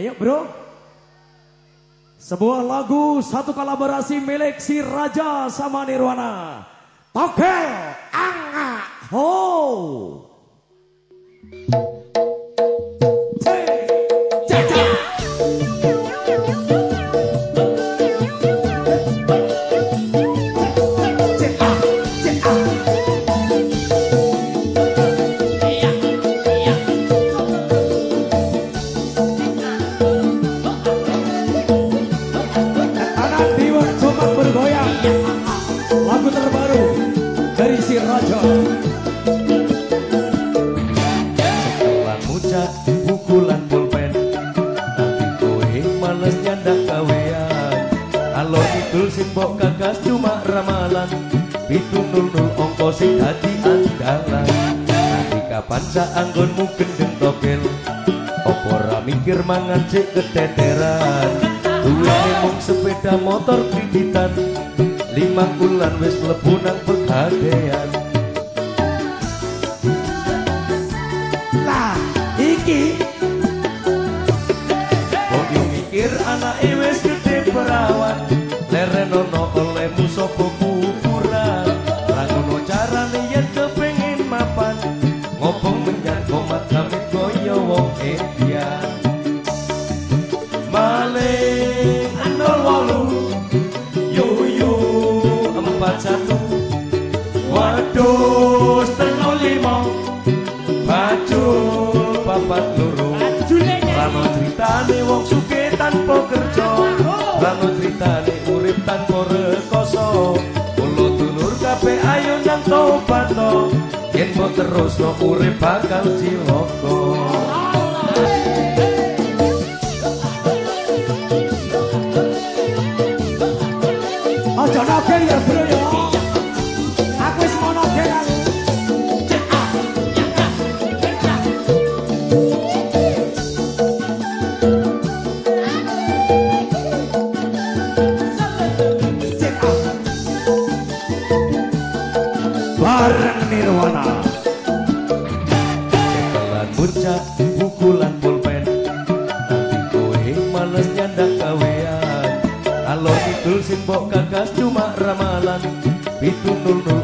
Ayo bro. Sebuah lagu satu kolaborasi milik si Raja sama Nirwana. Togel Anga Ho. Anak Lagu terbaru dari si Raja. Lan mucak pukulan pulpen Nanti kowe males nyandak kawean. Alor idul simbok kakas cuma ramalan Pitung nul nul ongko sing dadi andalan. Nanti kapan saanggonmu gendeng togel? Opo mikir mangan cek keteteran? Duwe mung sepeda motor kreditan Lima bulan wis mlebu nang pegadean Lah iki. Kok yo mikir anak wis gede perawan Lerenono olehmu sopo kuburan. Ra ngono carane yen kepengin mapan. Ngobong menyang komat kamit koyo wong India Waduh setengah lima. Baju papat loro. Rano ceritane wong suke tanpa kerja. Rano ceritane urip tanpa rekoso. Kulo dulur kabeh ayo nang tobat no Yen mau terus no urip bakal ciloko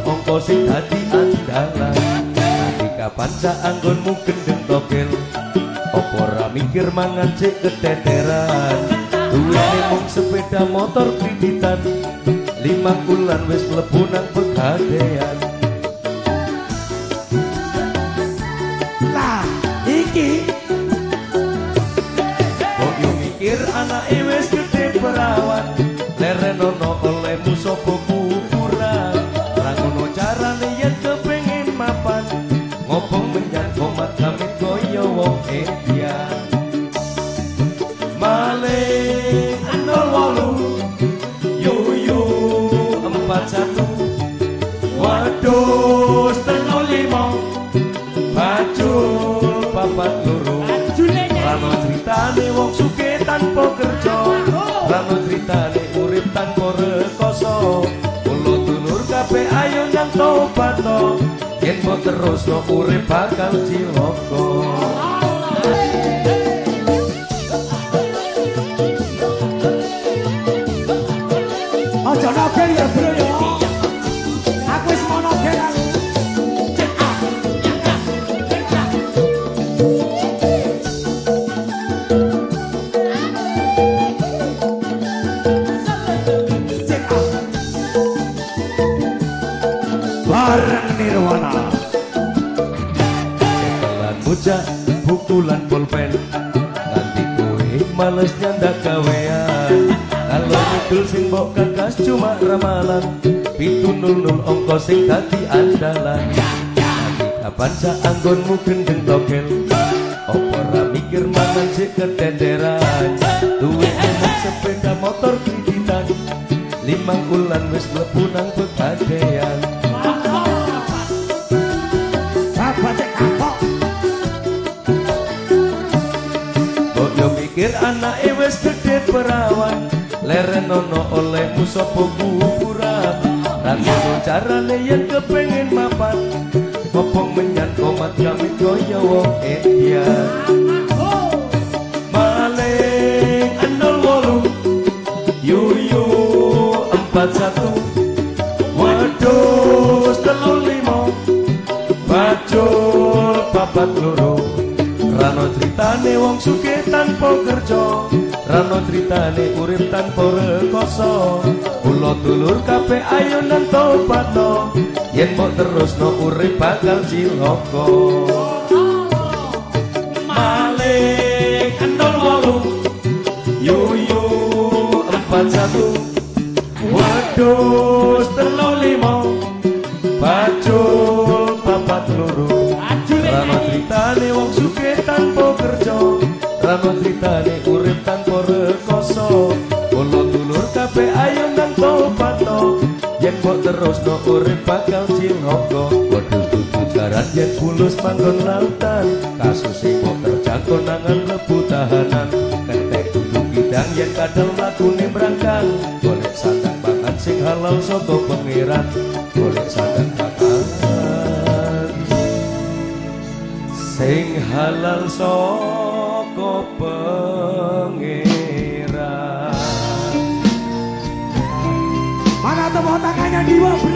nul nul ongko sing dadi andalan? Nanti kapan saanggonmu gendeng togel? Opo ra mikir mangan cek keteteran? Duwe mung sepeda motor kreditan Lima bulan wis mlebu nang pegadean Lah iki? Kok mikir anak wis gede perawan Baju papat loro. Rano ceritane wong suke tanpa kerja. Rano ceritane urip tanpa rekoso. Kulo dulur kabeh ayo nang tobat no Yen mau terus no urip bakal ciloko Aja nogel ya bro ya. Aku wis mau nogel aku Bocah pukulan pulpen. Nanti kowe males nyandak kawean. Kalau ngidul sing mbok kakas cuma ramalan. Pitu nul nul ongko sing dadi andalan. Nanti kapan saanggonmu gendeng togel Opo ra mikir mangan sik ketenderan Duwe enak sepeda motor kreditan Limang bulan wis mlebu nang anak wis gedhe perawan. Leren ana olehmu sapa kuburan rada carane yen kepengin mapan. Opo menyang komat kami joyo wong edya maling enol wolu. Yuyu empat satu. Tanpa kerja. Rano critane urip tanpa rekoso. Kula dulur kabeh ayo nang tobatno. Yen mau terus no urip bakal cilaka. Maling endol wolu. Yuyu empat satu. Wedus telu limo bacul papat loro rano critane wong sugih tanpa rano critane urip tanpa rekoso. Kula dulur kabeh ayo nang tobatno yen kok terus no urip bakal cilaka waduh dudu jaran yen bulus manggon lautan. Kasus kok kerja konangan lebu tahanan. Ketek dudu bidang yen kadal lakune brangkang golek sandang pangan sing halal saka pangeran. Golek sandang pangan sing halal saka soko pengira. Mana tepuk tangannya jiwa?